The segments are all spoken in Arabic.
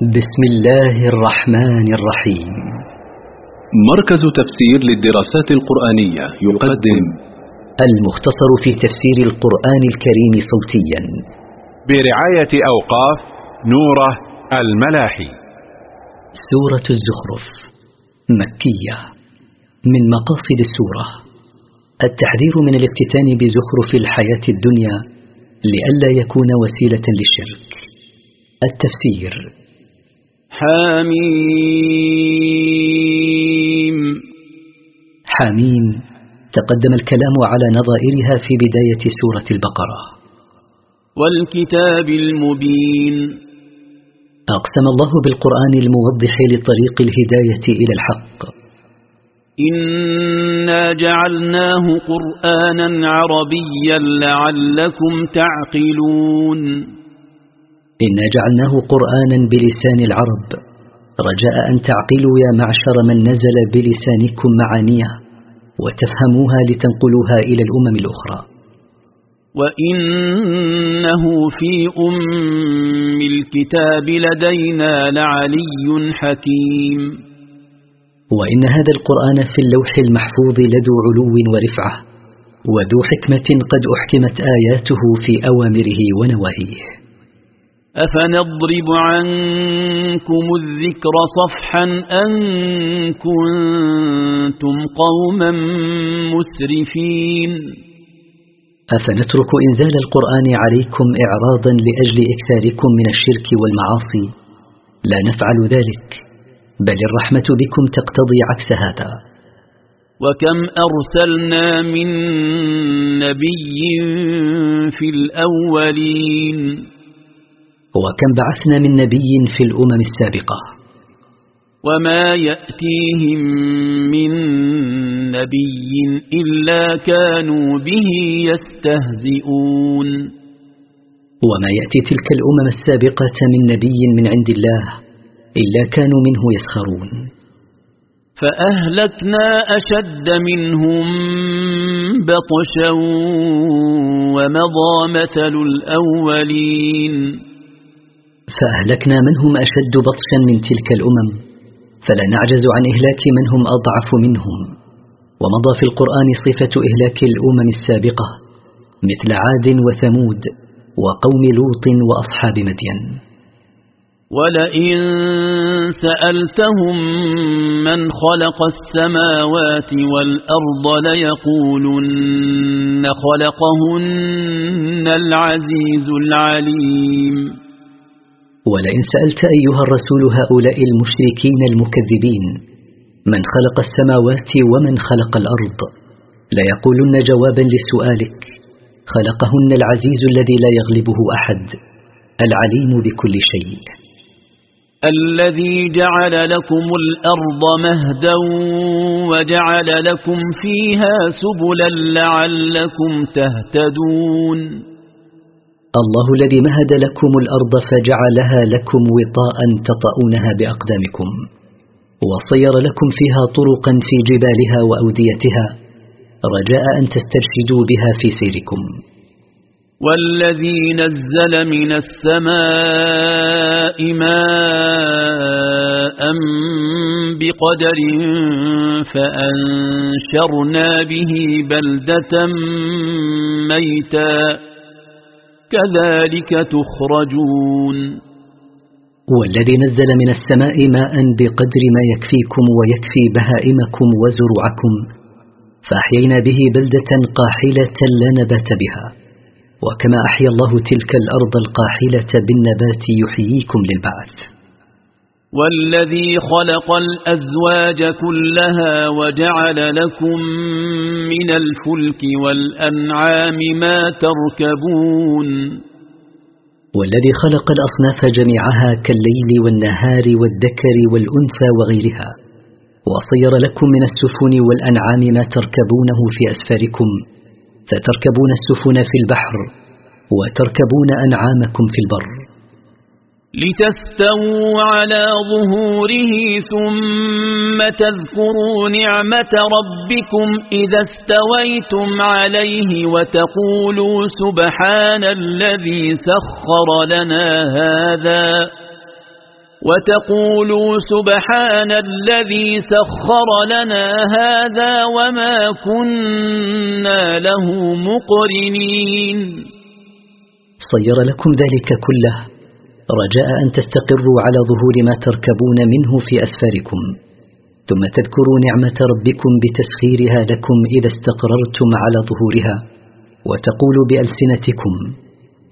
بسم الله الرحمن الرحيم. مركز تفسير للدراسات القرآنية يقدم المختصر في تفسير القرآن الكريم صوتيا. برعاية أوقاف نورة الملاحي. سورة الزخرف مكية. من مقاصد السورة التحذير من الافتتان بزخرف الحياة الدنيا لئلا يكون وسيلة للشرك. التفسير حميم. حميم. تقدم الكلام على نظائرها في بداية سورة البقرة. والكتاب المبين. أقسم الله بالقرآن الموضح لطريق الهداية إلى الحق. إنا جعلناه قرآنا عربيا لعلكم تعقلون. إنا جعلناه قرآنا بلسان العرب. رجاء أن تعقلوا يا معشر من نزل بلسانكم معانيه وتفهموها لتنقلوها إلى الأمم الأخرى. وإنه في أم الكتاب لدينا لعلي حكيم. وإن هذا القرآن في اللوح المحفوظ لذو علو ورفعة وذو حكمة قد أحكمت آياته في أوامره ونواهيه. أفنضرب عنكم الذكر صفحا أن كنتم قوما مسرفين أفنترك إنزال القرآن عليكم إعراضا لأجل إكثاركم من الشرك والمعاصي؟ لا نفعل ذلك بل الرحمة بكم تقتضي عكس هذا. وكم أرسلنا من نبي في الأولين وكم بعثنا من نبي في الأمم السابقة. وما يأتيهم من نبي إلا كانوا به يستهزئون. وما يأتي تلك الأمم السابقة من نبي من عند الله إلا كانوا منه يسخرون. فأهلكنا أشد منهم بطشا ومضى مثل الأولين. فأهلكنا من هم أشد بطشا من تلك الأمم فلا نعجز عن إهلاك من هم أضعف منهم. ومضى في القرآن صفة إهلاك الأمم السابقة مثل عاد وثمود وقوم لوط وأصحاب مدين. ولئن سألتهم من خلق السماوات والأرض ليقولن خلقهن العزيز العليم ولئن سألت أيها الرسول هؤلاء المشركين المكذبين من خلق السماوات ومن خلق الأرض؟ ليقولن جوابا لسؤالك. خلقهن العزيز الذي لا يغلبه أحد العليم بكل شيء. الذي جعل لكم الأرض مهدا وجعل لكم فيها سبلا لعلكم تهتدون. الله الذي مهد لكم الأرض فجعلها لكم وطاء تطؤونها بأقدامكم وصير لكم فيها طرقا في جبالها وأوديتها رجاء أن تسترشدوا بها في سيركم. والذي نزل من السماء ماء بقدر فأنشرنا به بلدة ميتا كذلك تخرجون. والذي نزل من السماء ماء بقدر ما يكفيكم ويكفي بهائمكم وزروعكم فأحيينا به بلدة قاحلة لا نبات بها. وكما أحيا الله تلك الأرض القاحلة بالنبات يحييكم للبعث. والذي خلق الأزواج كلها وجعل لكم من الفلك والأنعام ما تركبون. والذي خلق الأصناف جميعها كالليل والنهار والذكر والأنثى وغيرها وصير لكم من السفن والأنعام ما تركبونه في أسفاركم فتركبون السفن في البحر وتركبون أنعامكم في البر. لتستووا على ظهوره ثم تذكروا نعمة ربكم إذا استويتم عليه وتقولوا سبحان الذي سخر لنا هذا وتقولوا سبحان الذي سخر لنا هذا وما كنا له مقرنين. صير لكم ذلك كله رجاء أن تستقروا على ظهور ما تركبون منه في أسفاركم. ثم تذكروا نعمة ربكم بتسخيرها لكم إذا استقررتم على ظهورها. وتقولوا بألسنتكم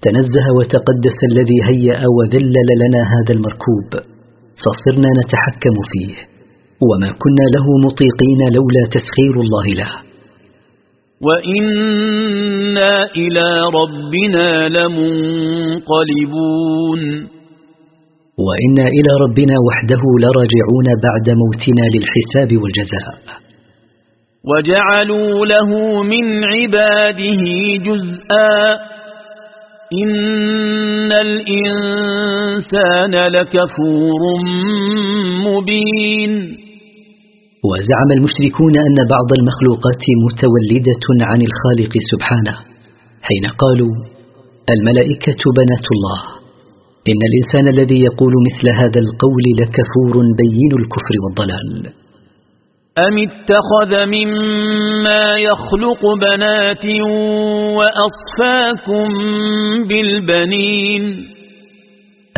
تنزه وتقدس الذي هيأ وذلل لنا هذا المركوب. فصرنا نتحكم فيه. وما كنا له مطيقين لولا تسخير الله له. وإنا إلى ربنا لمنقلبون وإنا إلى ربنا وحده لراجعون بعد موتنا للحساب والجزاء. وجعلوا له من عباده جزءا إن الإنسان لكفور مبين وزعم المشركون أن بعض المخلوقات متولدة عن الخالق سبحانه حين قالوا الملائكة بنات الله إن الإنسان الذي يقول مثل هذا القول لكفور بين الكفر والضلال. أم اتخذ مما يخلق بنات وأصفاكم بالبنين؟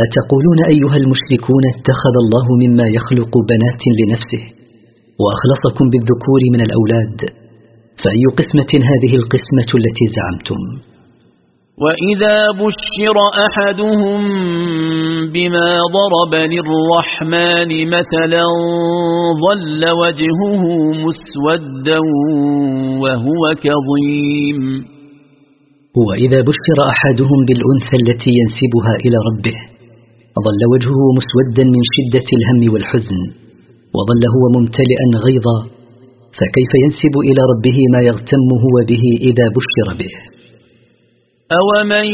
أتقولون أيها المشركون اتخذ الله مما يخلق بنات لنفسه؟ وأخلصكم بالذكور من الأولاد فأي قسمة هذه القسمة التي زعمتم؟ وإذا بشر أحدهم بما ضرب للرحمن مثلا ظل وجهه مسودا وهو كظيم وإذا بشر أحدهم بالأنثى التي ينسبها إلى ربه ظل وجهه مسودا من شدة الهم والحزن وظل هو ممتلئا غيظا فكيف ينسب إلى ربه ما يغتم هو به إذا بشر به؟ أومن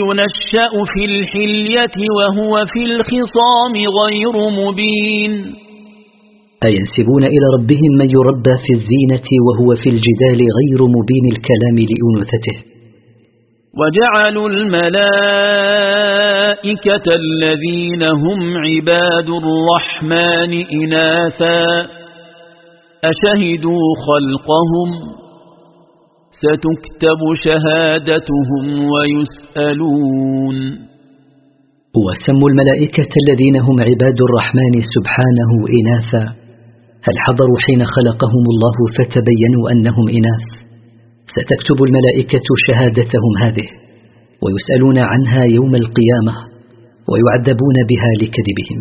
ينشأ في الحلية وهو في الخصام غير مبين؟ أينسبون إلى ربهم من يربى في الزينة وهو في الجدال غير مبين الكلام لأنوثته؟ وجعلوا الملائكة الذين هم عباد الرحمن إناثا أشهدوا خلقهم ستكتب شهادتهم ويسألون وسموا الملائكة الذين هم عباد الرحمن سبحانه إناثا. هل حضروا حين خلقهم الله فتبينوا أنهم إناث؟ ستكتب الملائكة شهادتهم هذه ويسألون عنها يوم القيامة ويعذبون بها لكذبهم.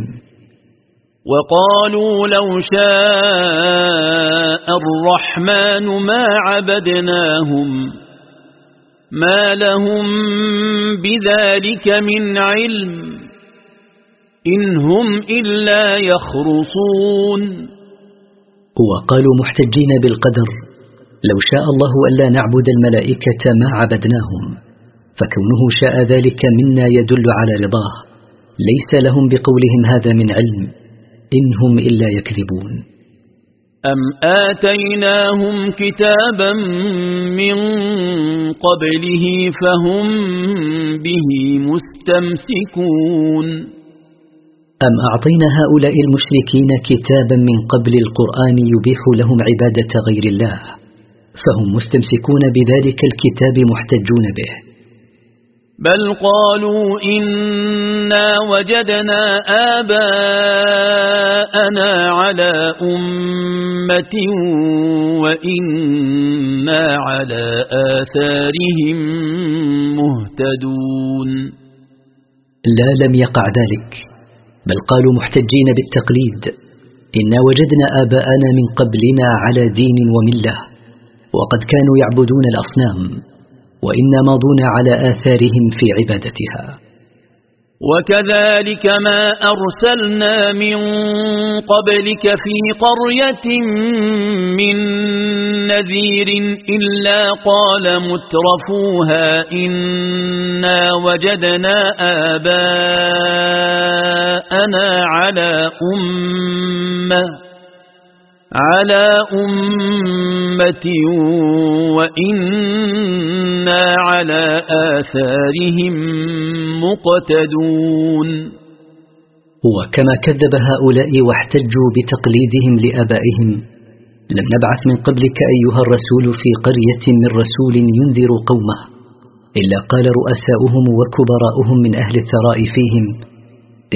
وقالوا لو شاء الرحمن ما عبدناهم ما لهم بذلك من علم إن هم إلا يخرصون. وقالوا محتجين بالقدر لو شاء الله ألا نعبد الملائكة ما عبدناهم فكونه شاء ذلك منا يدل على رضاه. ليس لهم بقولهم هذا من علم إن هم إلا يكذبون. أم آتيناهم كتابا من قبله فهم به مستمسكون. أم أعطينا هؤلاء المشركين كتابا من قبل القرآن يبيح لهم عبادة غير الله؟ فهم مستمسكون بذلك الكتاب محتجون به. بل قالوا إنا وجدنا آباءنا على أمة وإنا على آثارهم مهتدون. لا لم يقع ذلك بل قالوا محتجين بالتقليد. إنا وجدنا آباءنا من قبلنا على دين وملة. وقد كانوا يعبدون الأصنام وإنا ماضون على آثارهم في عبادتها. وكذلك ما أرسلنا من قبلك في قرية من نذير إلا قال مترفوها إنا وجدنا آباءنا على أمة. على أمة وإنا على آثارهم مقتدون. وكما كذب هؤلاء واحتجوا بتقليدهم لآبائهم. لم نبعث من قبلك أيها الرسول في قرية من رسول ينذر قومه إلا قال رؤساؤهم وكبراؤهم من أهل الثراء فيهم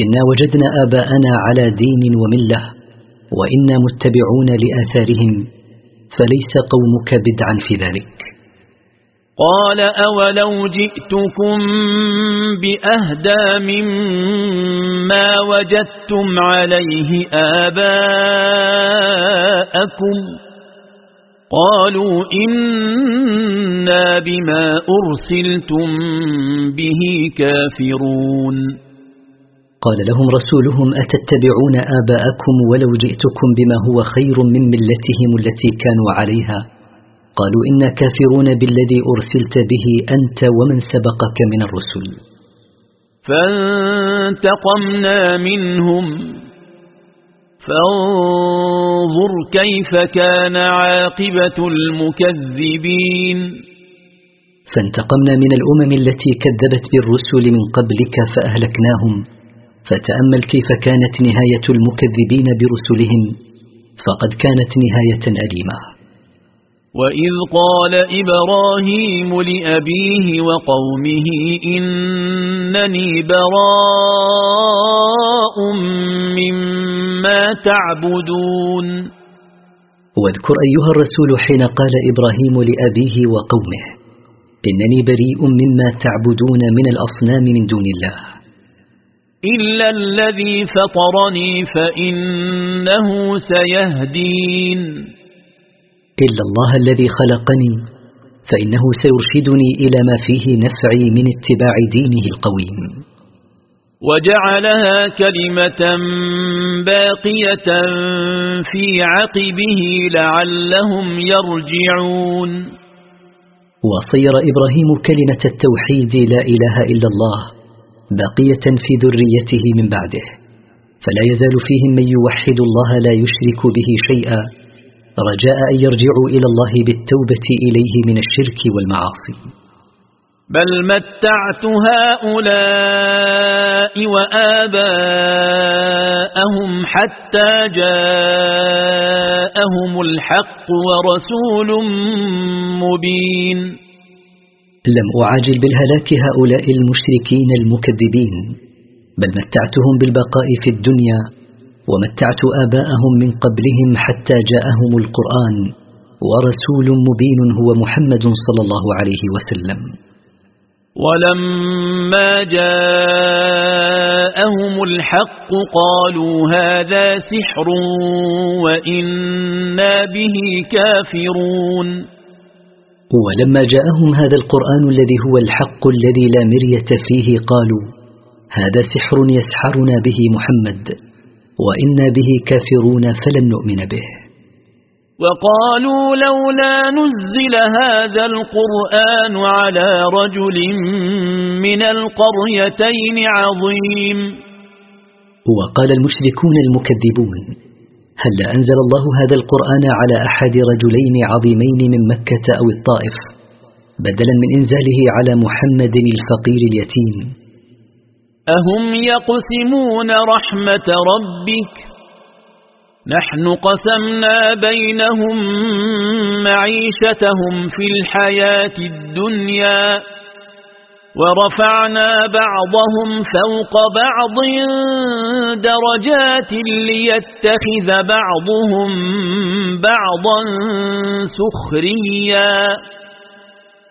إنا وجدنا آباءنا على دين وملة وإنا متبعون لآثارهم فليس قومك بدعا في ذلك. قال أولو جئتكم بأهدى مما وجدتم عليه آباءكم. قالوا إنا بما أرسلتم به كافرون. قال لهم رسولهم أتتبعون آباءكم ولو جئتكم بما هو خير من ملتهم التي كانوا عليها؟ قالوا إنا كافرون بالذي أرسلت به أنت ومن سبقك من الرسل. فانتقمنا منهم فانظر كيف كان عاقبة المكذبين. فانتقمنا من الأمم التي كذبت بالرسل من قبلك فأهلكناهم. فتأمل كيف كانت نهاية المكذبين برسلهم فقد كانت نهاية أليمة. وإذ قال إبراهيم لأبيه وقومه إنني براء مما تعبدون. واذكر أيها الرسول حين قال إبراهيم لأبيه وقومه إنني بريء مما تعبدون من الأصنام من دون الله. إلا الذي فطرني فإنه سيهدين إلا الله الذي خلقني فإنه سيرشدني إلى ما فيه نفعي من اتباع دينه القويم. وجعلها كلمة باقية في عقبه لعلهم يرجعون وصير إبراهيم كلمة التوحيد لا إله إلا الله باقية في ذريته من بعده فلا يزال فيهم من يوحد الله لا يشرك به شيئا رجاء أن يرجعوا إلى الله بالتوبة إليه من الشرك والمعاصي. بل متعت هؤلاء وآباءهم حتى جاءهم الحق ورسول مبين. لم أعاجل بالهلاك هؤلاء المشركين المكذبين بل متعتهم بالبقاء في الدنيا ومتعت آباءهم من قبلهم حتى جاءهم القرآن ورسول مبين هو محمد صلى الله عليه وسلم. ولما جاءهم الحق قالوا هذا سحر وإنا به كافرون. ولما جاءهم هذا القرآن الذي هو الحق الذي لا مرية فيه قالوا هذا سحر يسحرنا به محمد وإنا به كافرون فلن نؤمن به. وقالوا لولا نزل هذا القرآن على رجل من القريتين عظيم. وقال المشركون المكذبون هل أنزل الله هذا القرآن على أحد رجلين عظيمين من مكة أو الطائف بدلا من إنزاله على محمد الفقير اليتيم؟ أهم يقسمون رحمة ربك؟ نحن قسمنا بينهم معيشتهم في الحياة الدنيا. ورفعنا بعضهم فوق بعض درجات ليتخذ بعضهم بعضا سخريا.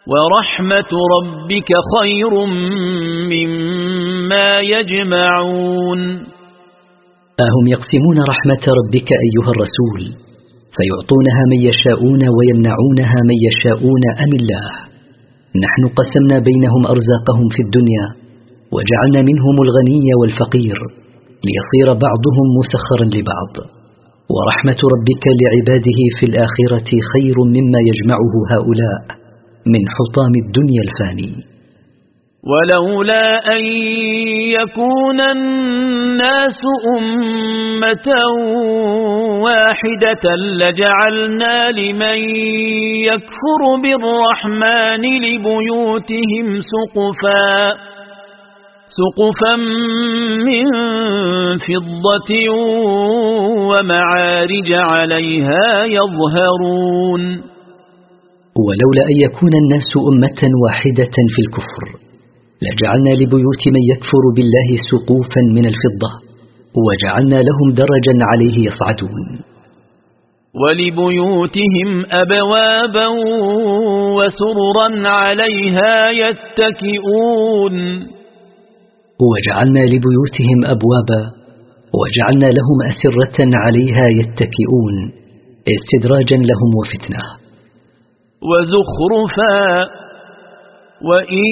ورحمة ربك خير مما يجمعون. أهم يقسمون رحمة ربك أيها الرسول؟ فيعطونها من يشاءون ويمنعونها من يشاءون أم الله؟ نحن قسمنا بينهم أرزاقهم في الدنيا وجعلنا منهم الغني والفقير ليصير بعضهم مسخرا لبعض. ورحمة ربك لعباده في الآخرة خير مما يجمعه هؤلاء من حطام الدنيا الفاني. ولولا أن يكون الناس أمة واحدة لجعلنا لمن يكفر بالرحمن لبيوتهم سقفا سقفا من فضة ومعارج عليها يظهرون. ولولا أن يكون الناس أمة واحدة في الكفر. لجعلنا لبيوت من يكفر بالله سقوفا من الفضة وجعلنا لهم درجا عليه يصعدون. ولبيوتهم أبوابا وسررا عليها يتكئون. وجعلنا لبيوتهم أبوابا وجعلنا لهم أسرة عليها يتكئون استدراجا لهم وفتنة. وزخرفا وإن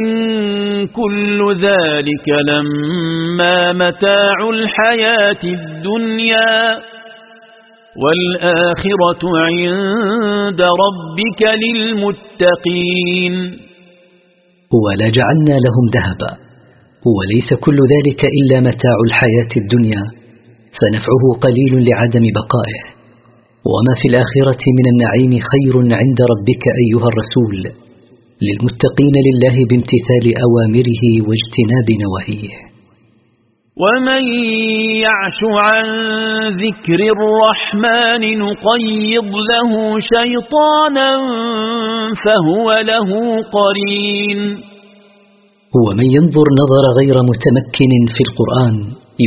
كل ذلك لما متاع الحياة الدنيا والآخرة عند ربك للمتقين. ولجعلنا لهم ذهبا. وليس كل ذلك إلا متاع الحياة الدنيا. فنفعه قليل لعدم بقائه. وما في الآخرة من النعيم خير عند ربك أيها الرسول. للمتقين لله بامتثال أوامره واجتناب نواهيه. ومن يعش عن ذكر الرحمن نقيض له شيطانا فهو له قرين. ومن ينظر نظر غير متمكن في القرآن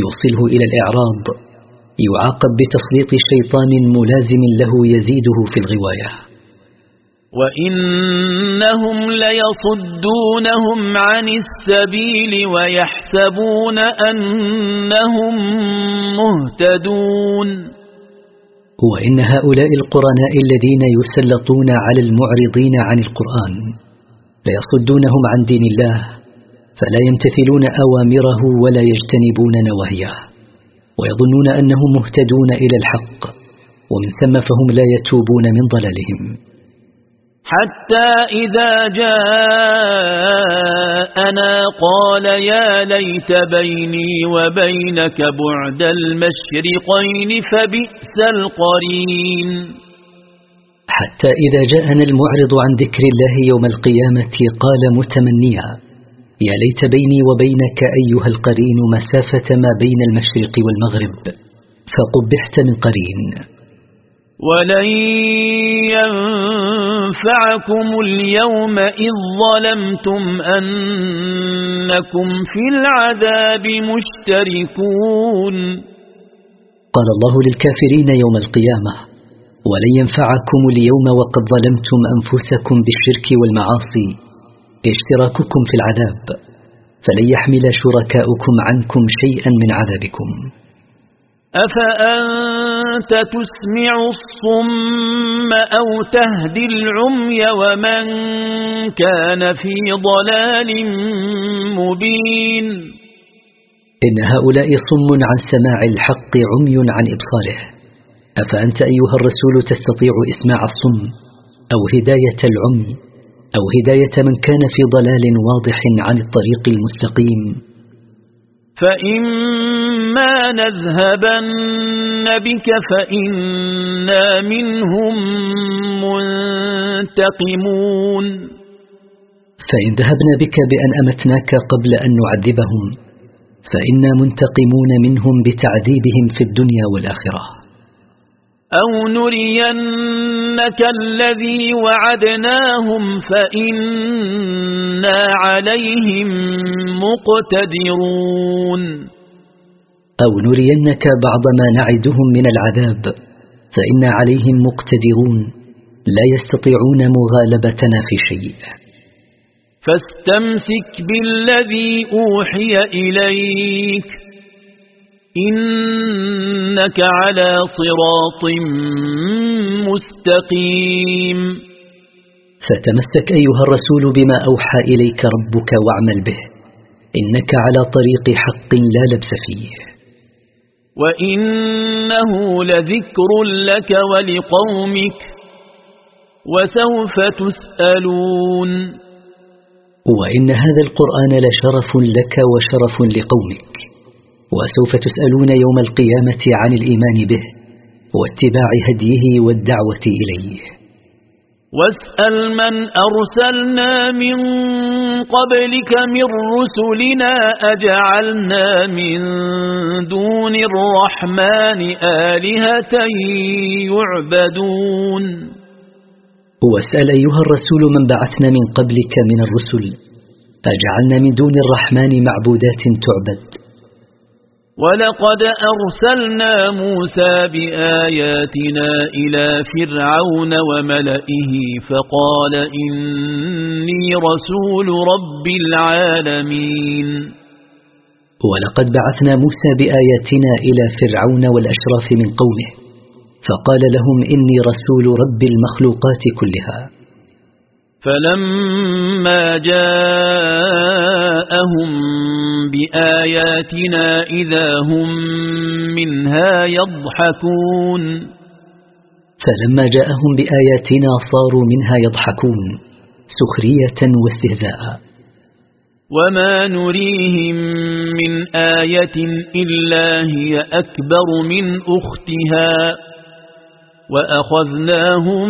يوصله إلى الإعراض يعاقب بتسليط شيطان ملازم له يزيده في الغواية. وإنهم ليصدونهم عن السبيل ويحسبون أنهم مهتدون وإن هؤلاء القرناء الذين يسلطون على المعرضين عن القرآن ليصدونهم عن دين الله فلا يمتثلون أوامره ولا يجتنبون نواهيه ويظنون أنهم مهتدون إلى الحق ومن ثم فهم لا يتوبون من ضلالهم حتى إذا جاءنا قال يا ليت بيني وبينك بعد المشرقين فبئس القرين. حتى إذا جاءنا المعرض عن ذكر الله يوم القيامة قال متمنيا يا ليت بيني وبينك أيها القرين مسافة ما بين المشرق والمغرب فقبحت من قرين. ولن ينفعكم اليوم إذ ظلمتم أنكم في العذاب مشتركون قال الله للكافرين يوم القيامة ولن ينفعكم اليوم وقد ظلمتم أنفسكم بالشرك والمعاصي اشتراككم في العذاب فلن يحمل شركاؤكم عنكم شيئا من عذابكم. أفأنت تسمع الصم أو تهدي العمي ومن كان في ضلال مبين. إن هؤلاء صم عن سماع الحق عمي عن إبصاره أفأنت أيها الرسول تستطيع إسماع الصم أو هداية العمي أو هداية من كان في ضلال واضح عن الطريق المستقيم؟ فإما نذهبن بك فإنا منهم منتقمون فإن ذهبنا بك بأن أمتناك قبل أن نعذبهم فإنا منتقمون منهم بتعذيبهم في الدنيا والآخرة أو نرينك الذي وعدناهم فإنا عليهم مقتدرون أو نرينك بعض ما نعدهم من العذاب فإنا عليهم مقتدرون لا يستطيعون مغالبتنا في شيء. فاستمسك بالذي أوحي إليك إنك على صراط مستقيم. فتمسك أيها الرسول بما أوحى إليك ربك واعمل به. إنك على طريق حق لا لبس فيه. وإنه لذكر لك ولقومك وسوف تسألون. وإن هذا القرآن لشرف لك وشرف لقومك. وسوف تسألون يوم القيامة عن الإيمان به واتباع هديه والدعوة إليه. واسأل من أرسلنا من قبلك من رسلنا أجعلنا من دون الرحمن آلهة يعبدون. واسأل أيها الرسول من بعثنا من قبلك من الرسل أجعلنا من دون الرحمن معبودات تعبد. ولقد أرسلنا موسى بآياتنا إلى فرعون وملئه فقال إني رسول رب العالمين. ولقد بعثنا موسى بآياتنا إلى فرعون والأشراف من قومه فقال لهم إني رسول رب المخلوقات كلها. فلما جاءهم بآياتنا إذا هم منها يضحكون فلما جاءهم بآياتنا صاروا منها يضحكون سخرية واستهزاء. وما نريهم من آية إلا هي أكبر من أختها. وأخذناهم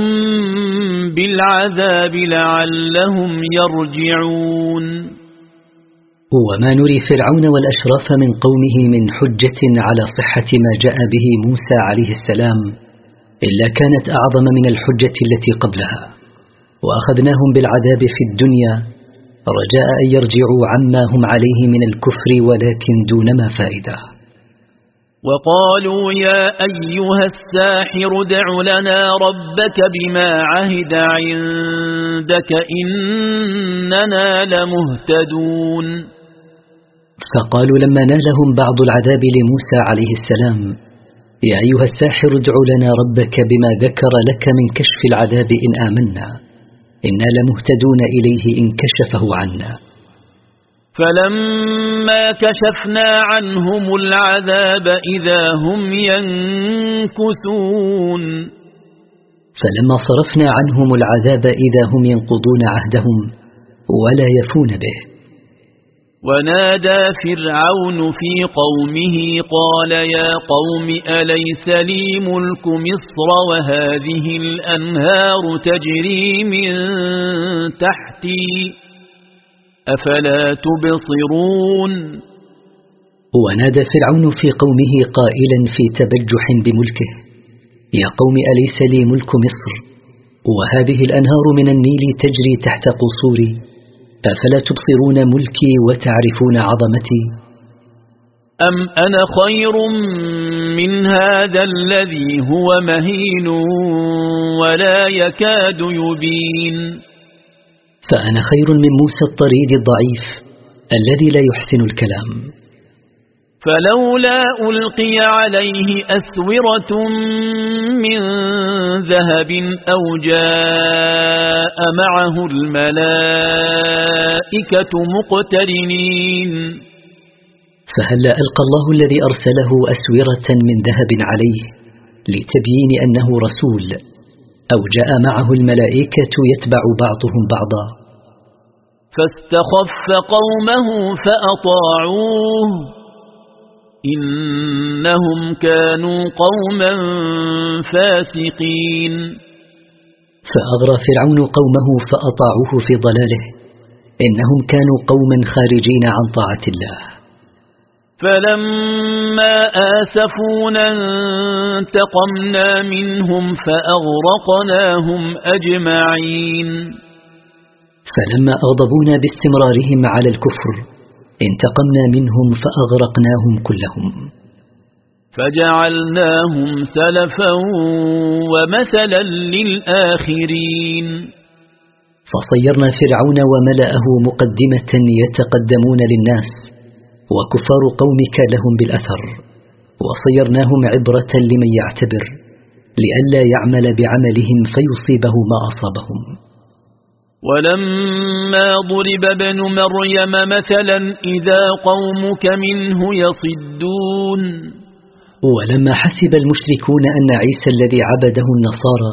بالعذاب لعلهم يرجعون وما نري فرعون والأشراف من قومه من حجة على صحة ما جاء به موسى عليه السلام إلا كانت أعظم من الحجة التي قبلها. وأخذناهم بالعذاب في الدنيا رجاء أن يرجعوا عما هم عليه من الكفر ولكن دون ما فائدة. وقالوا يا أيها الساحر دع لنا ربك بما عهد عندك إننا لمهتدون. فقالوا لما نالهم بعض العذاب لموسى عليه السلام يا أيها الساحر ادع لنا ربك بما ذكر لك من كشف العذاب إن آمنا إنا لمهتدون إليه إن كشفه عنا. فلما كشفنا عنهم العذاب إذا هم ينكثون. فلما صرفنا عنهم العذاب إذا هم ينقضون عهدهم ولا يفون به. ونادى فرعون في قومه قال يا قوم أليس لي ملك مصر وهذه الأنهار تجري من تحتي؟ أفلا تبصرون؟ ونادى فرعون في قومه قائلا في تبجح بملكه يا قوم أليس لي ملك مصر؟ وهذه الأنهار من النيل تجري تحت قصوري أفلا تبصرون ملكي وتعرفون عظمتي؟ أم أنا خير من هذا الذي هو مهين ولا يكاد يبين فأنا خير من موسى الطريد الضعيف الذي لا يحسن الكلام. فلولا ألقي عليه أسورة من ذهب أو جاء معه الملائكة مقترنين. فهلا ألقى الله الذي أرسله أسورة من ذهب عليه لتبيين أنه رسول؟ أو جاء معه الملائكة يتبع بعضهم بعضا. فاستخف قومه فأطاعوه. إنهم كانوا قوما فاسقين. فأغرى فرعون قومه فأطاعوه في ضلاله. إنهم كانوا قوما خارجين عن طاعة الله. فلما آسفونا انتقمنا منهم فأغرقناهم أجمعين فلما أغضبونا باستمرارهم على الكفر انتقمنا منهم فأغرقناهم كلهم. فجعلناهم سلفا ومثلا للآخرين فصيرنا فرعون وملأه مقدمة يتقدمون للناس. وكفار قومك لهم بالأثر وصيرناهم عبرة لمن يعتبر لئلا يعمل بعملهم فيصيبه ما أصابهم. ولما ضرب ابن مريم مثلا إذا قومك منه يصدون. ولما حسب المشركون أن عيسى الذي عبده النصارى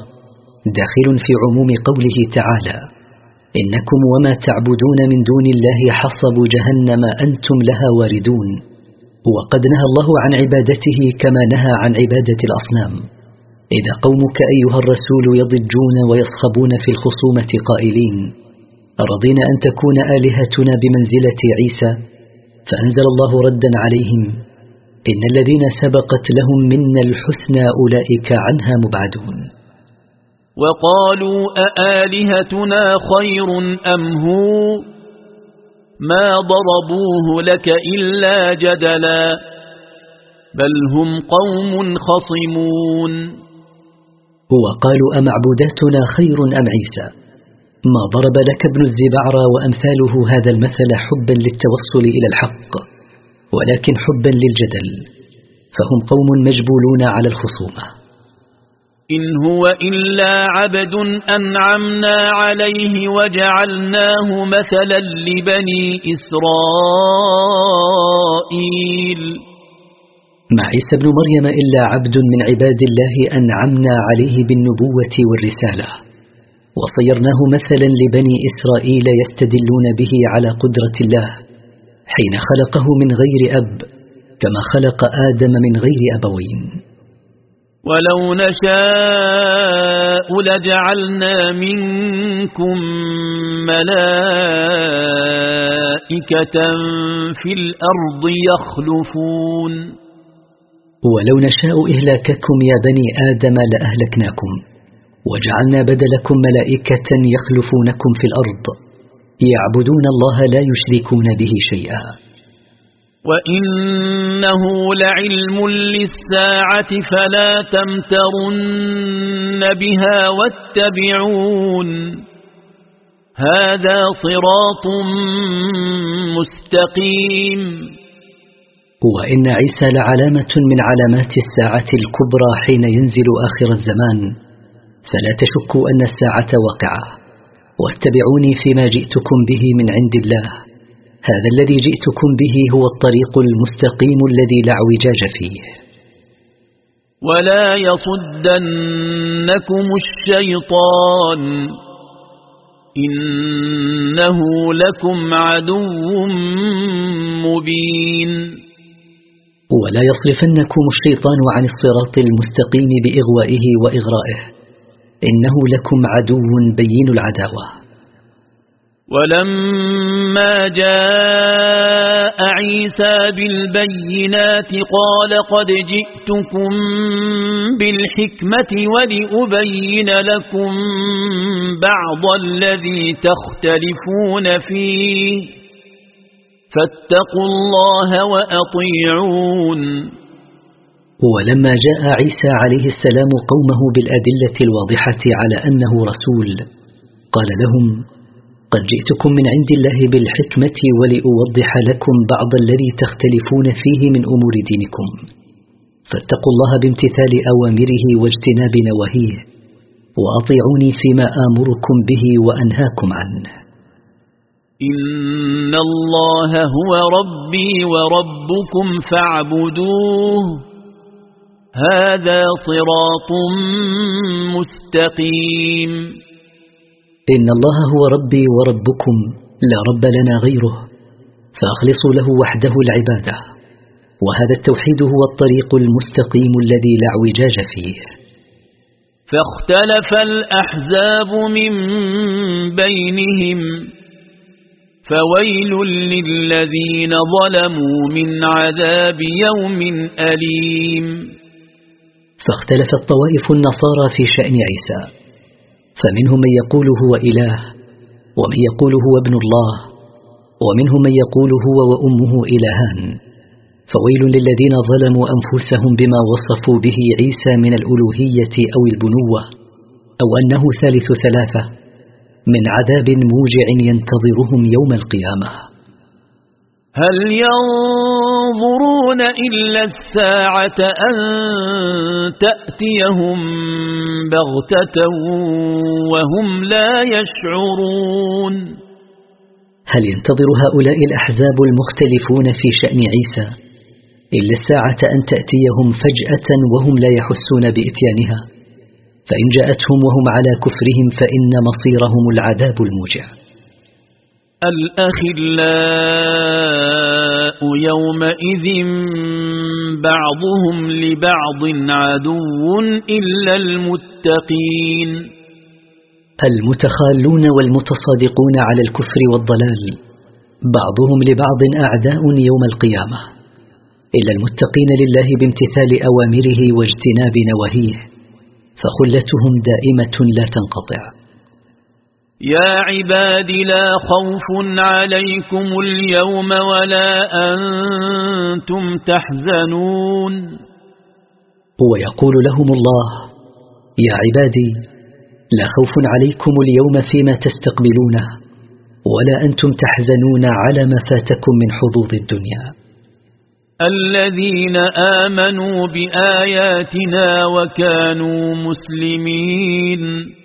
داخل في عموم قوله تعالى إنكم وما تعبدون من دون الله حصب جهنم أنتم لها واردون. وقد نهى الله عن عبادته كما نهى عن عبادة الأصنام. إذا قومك أيها الرسول يضجون ويصخبون في الخصومة قائلين رضينا أن تكون آلهتنا بمنزلة عيسى؟ فأنزل الله ردا عليهم إن الذين سبقت لهم منا الحسنى أولئك عنها مبعدون. وقالوا أآلهتنا خير أم هو؟ ما ضربوه لك إلا جدلا بل هم قوم خصمون. وقالوا أمعبوداتنا خير أم عيسى؟ ما ضرب لك ابن الزبعرى وأمثاله هذا المثل حبا للتوصل إلى الحق ولكن حبا للجدل فهم قوم مجبولون على الخصومة. إن هو إلا عبد أنعمنا عليه وجعلناه مثلا لبني إسرائيل. ما عيسى بن مريم إلا عبد من عباد الله أنعمنا عليه بالنبوة والرسالة. وصيرناه مثلا لبني إسرائيل يستدلون به على قدرة الله حين خلقه من غير أب كما خلق آدم من غير أبوين. ولو نشاء لجعلنا منكم ملائكة في الأرض يخلفون. ولو نشاء إهلاككم يا بني آدم لأهلكناكم وجعلنا بدلكم ملائكة يخلفونكم في الأرض. يعبدون الله لا يشركون به شيئا. وإنه لعلم للساعة فلا تمترن بها واتبعون هذا صراط مستقيم وإن عيسى لعلامة من علامات الساعة الكبرى حين ينزل آخر الزمان فلا تشكوا أن الساعة واقعة واتبعوني فيما جئتكم به من عند الله هذا الذي جئتكم به هو الطريق المستقيم الذي لا اعوجاج فيه. ولا يصدنكم الشيطان. إنه لكم عدو مبين. ولا يصرفنكم الشيطان عن الصراط المستقيم بإغوائه وإغرائه. إنه لكم عدو بين العداوة. ولما جاء عيسى بالبينات قال قد جئتكم بالحكمة ولأبين لكم بعض الذي تختلفون فيه. فاتقوا الله وأطيعون. ولما جاء عيسى عليه السلام قومه بالأدلة الواضحة على أنه رسول قال لهم قد جئتكم من عند الله بالحكمة ولأوضح لكم بعض الذي تختلفون فيه من أمور دينكم. فاتقوا الله بامتثال أوامره واجتناب نواهيه وأطيعوني فيما آمركم به وأنهاكم عنه. إن الله هو ربي وربكم فاعبدوه هذا صراط مستقيم. إن الله هو ربي وربكم لا رب لنا غيره فأخلصوا له وحده العبادة. وهذا التوحيد هو الطريق المستقيم الذي لا اعوجاج فيه. فاختلف الأحزاب من بينهم فويل للذين ظلموا من عذاب يوم أليم. فاختلفت طوائف النصارى في شأن عيسى. فمنهم من يقول هو إله ومن يقول هو ابن الله ومنهم من يقول هو وأمه إلهان. فويل للذين ظلموا أنفسهم بما وصفوا به عيسى من الألوهية أو البنوة أو أنه ثالث ثلاثة من عذاب موجع ينتظرهم يوم القيامة. هل ينظرون إلا الساعة أن تأتيهم بغتة وهم لا يشعرون. هل ينتظر هؤلاء الأحزاب المختلفون في شأن عيسى؟ إلا الساعة أن تأتيهم فجأة وهم لا يحسون بإتيانها. فإن جاءتهم وهم على كفرهم فإن مصيرهم العذاب الموجع. الأخلاء يومئذ بعضهم لبعض عدو إلا المتقين. المتخالون والمتصادقون على الكفر والضلال بعضهم لبعض أعداء يوم القيامة. إلا المتقين لله بامتثال أوامره واجتناب نواهيه فخلتهم دائمة لا تنقطع. يا عباد لا خوف عليكم اليوم ولا أنتم تحزنون. ويقول لهم الله يا عبادي لا خوف عليكم اليوم فيما تستقبلونه ولا أنتم تحزنون على ما فاتكم من حظوظ الدنيا. الذين آمنوا بآياتنا وكانوا مسلمين.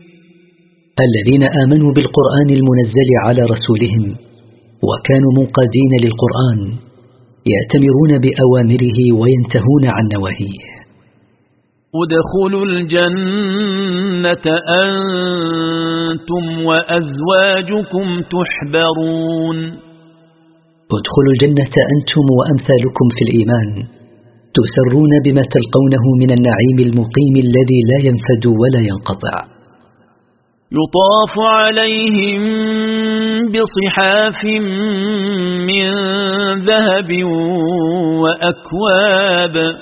الذين آمنوا بالقرآن المنزل على رسولهم وكانوا منقادين للقرآن يأتمرون بأوامره وينتهون عن نواهيه. ادخلوا الجنة أنتم وأزواجكم تحبرون. ادخلوا الجنة أنتم وأمثالكم في الإيمان تسرون بما تلقونه من النعيم المقيم الذي لا ينفد ولا ينقطع. يطاف عليهم بصحاف من ذهب وأكواب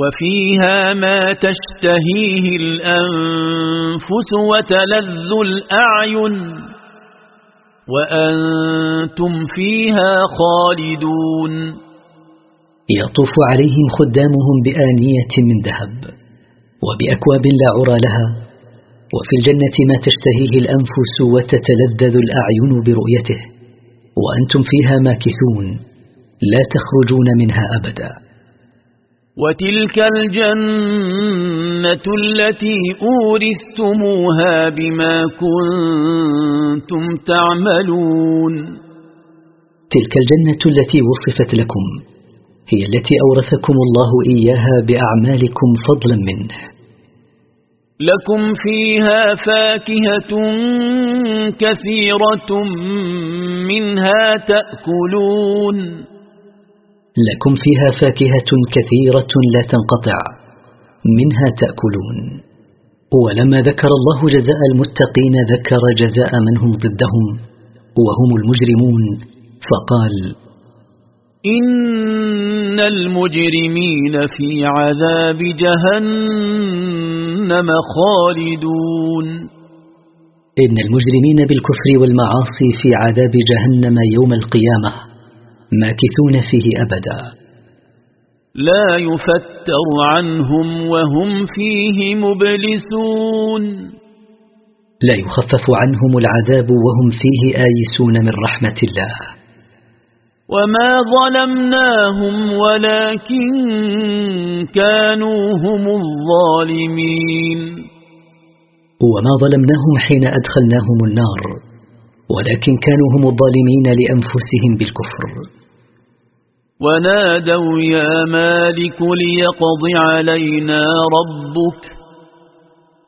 وفيها ما تشتهيه الأنفس وتلذ الأعين وأنتم فيها خالدون. يطوف عليهم خدامهم بآنية من ذهب وبأكواب لا عرى لها وفي الجنة ما تشتهيه الأنفس وتتلذذ الأعين برؤيته وأنتم فيها ماكثون لا تخرجون منها أبدا. وتلك الجنة التي أورثتموها بما كنتم تعملون. تلك الجنة التي وصفت لكم هي التي أورثكم الله إياها بأعمالكم فضلا منه. لكم فيها فاكهة كثيرة منها تأكلون. لكم فيها فاكهة كثيرة لا تنقطع منها تأكلون. ولما ذكر الله جزاء المتقين ذكر جزاء من هم ضدهم وهم المجرمون فقال إن المجرمين في عذاب جهنم خالدون. إن المجرمين بالكفر والمعاصي في عذاب جهنم يوم القيامة ماكثون فيه أبدا. لا يفتر عنهم وهم فيه مبلسون. لا يخفف عنهم العذاب وهم فيه آيسون من رحمة الله. وما ظلمناهم ولكن كانوا هم الظالمين وما ظلمناهم حين أدخلناهم النار ولكن كانوا هم الظالمين لأنفسهم بالكفر. ونادوا يا مالك ليقض علينا ربك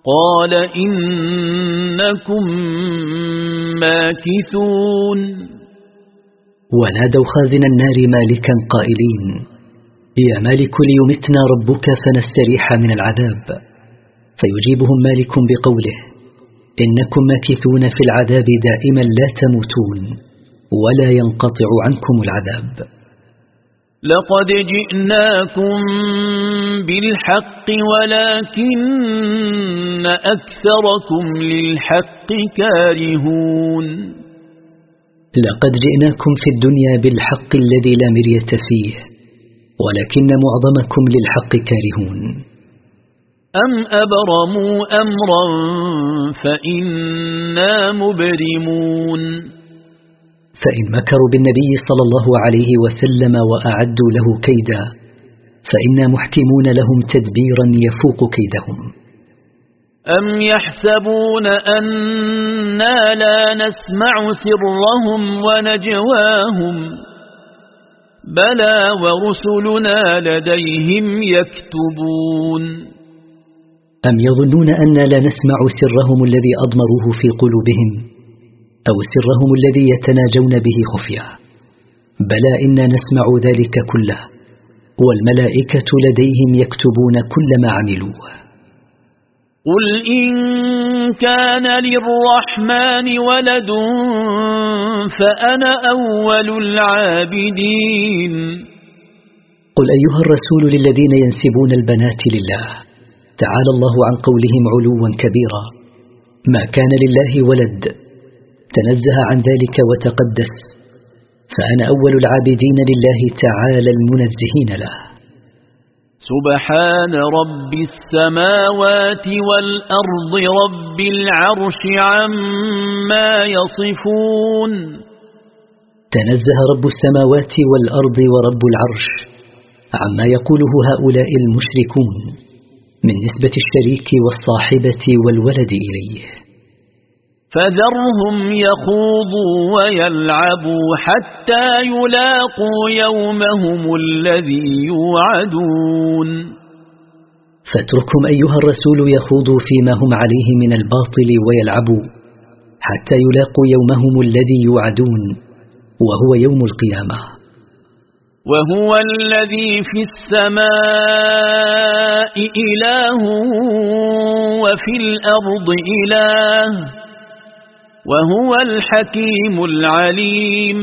قال إنكم ماكثون. ونادوا خازن النار مالكا قائلين. يا مالك ليمتنا ربك فنستريح من العذاب. فيجيبهم مالك بقوله إنكم ماكثون في العذاب دائما لا تموتون ولا ينقطع عنكم العذاب. لقد جئناكم بالحق ولكن أكثركم للحق كارهون. لقد جئناكم في الدنيا بالحق الذي لا مرية فيه ولكن معظمكم للحق كارهون. أم أبرموا أمرا فإنا مبرمون. فإن مكروا بالنبي صلى الله عليه وسلم وأعدوا له كيدا فإنا محكمون لهم تدبيرا يفوق كيدهم. أم يحسبون أنا لا نسمع سرهم ونجواهم بلى ورسلنا لديهم يكتبون أم يظنون أنا لا نسمع سرهم الذي أضمروه في قلوبهم أو سرهم الذي يتناجون به خفية بلى إنا نسمع ذلك كله والملائكة لديهم يكتبون كل ما عملوه قل إن كان للرحمن ولد فأنا أول العابدين قل أيها الرسول للذين ينسبون البنات لله تعالى الله عن قولهم علوا كبيرا ما كان لله ولد تنزه عن ذلك وتقدس فأنا أول العابدين لله تعالى المنزهين له سبحان رب السماوات والأرض رب العرش عما يصفون. تنزه رب السماوات والأرض ورب العرش عما يقوله هؤلاء المشركون من نسبة الشريك والصاحبة والولد إليه. فذرهم يخوضوا ويلعبوا حتى يلاقوا يومهم الذي يوعدون. فاتركهم أيها الرسول يخوضوا فيما هم عليه من الباطل ويلعبوا حتى يلاقوا يومهم الذي يوعدون وهو يوم القيامة. وهو الذي في السماء إله وفي الأرض إله. وهو الحكيم العليم.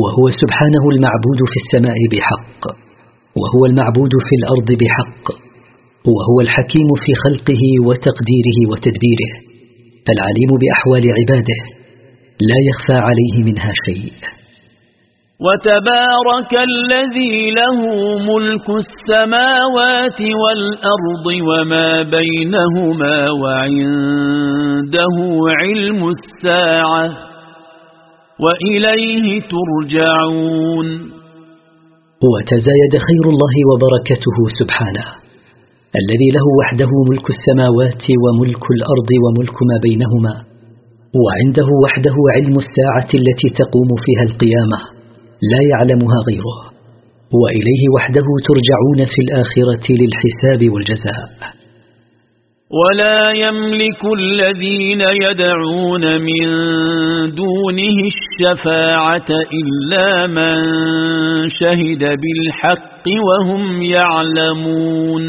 وهو سبحانه المعبود في السماء بحق وهو المعبود في الأرض بحق وهو الحكيم في خلقه وتقديره وتدبيره العليم بأحوال عباده لا يخفى عليه منها شيء. وتبارك الذي له ملك السماوات والأرض وما بينهما وعنده علم الساعة وإليه ترجعون. وتزايد خير الله وبركته سبحانه. الذي له وحده ملك السماوات وملك الأرض وملك ما بينهما وعنده وحده علم الساعة التي تقوم فيها القيامة. لا يعلمها غيره. وإليه وحده ترجعون في الآخرة للحساب والجزاء. ولا يملك الذين يدعون من دونه الشفاعة إلا من شهد بالحق وهم يعلمون.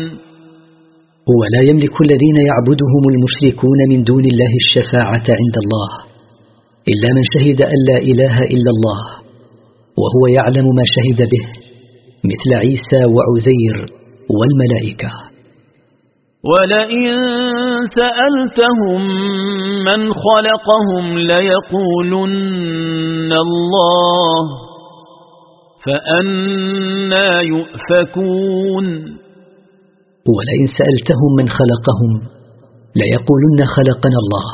ولا يملك الذين يعبدهم المشركون من دون الله الشفاعة عند الله إلا من شهد أن لا إله إلا الله وهو يعلم ما شهد به مثل عيسى وعزير والملائكة. ولئن سألتهم من خلقهم ليقولن الله فأنا يؤفكون. ولئن سألتهم من خلقهم ليقولن خلقنا الله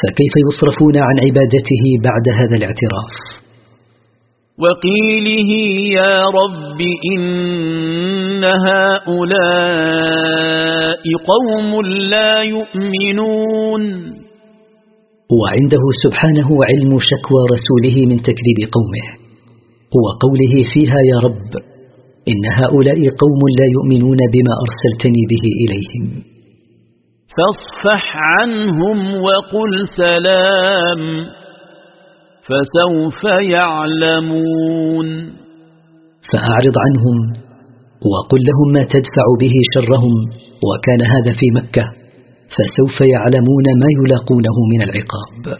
فكيف يصرفون عن عبادته بعد هذا الاعتراف؟ وقيله يا رب إن هؤلاء قوم لا يؤمنون. وعنده سبحانه علم شكوى رسوله من تكذيب قومه. وقوله فيها يا رب إن هؤلاء قوم لا يؤمنون بما أرسلتني به إليهم. فاصفح عنهم وقل سلام. فسوف يعلمون. فأعرض عنهم وقل لهم ما تدفع به شرهم وكان هذا في مكة فسوف يعلمون ما يلاقونه من العقاب.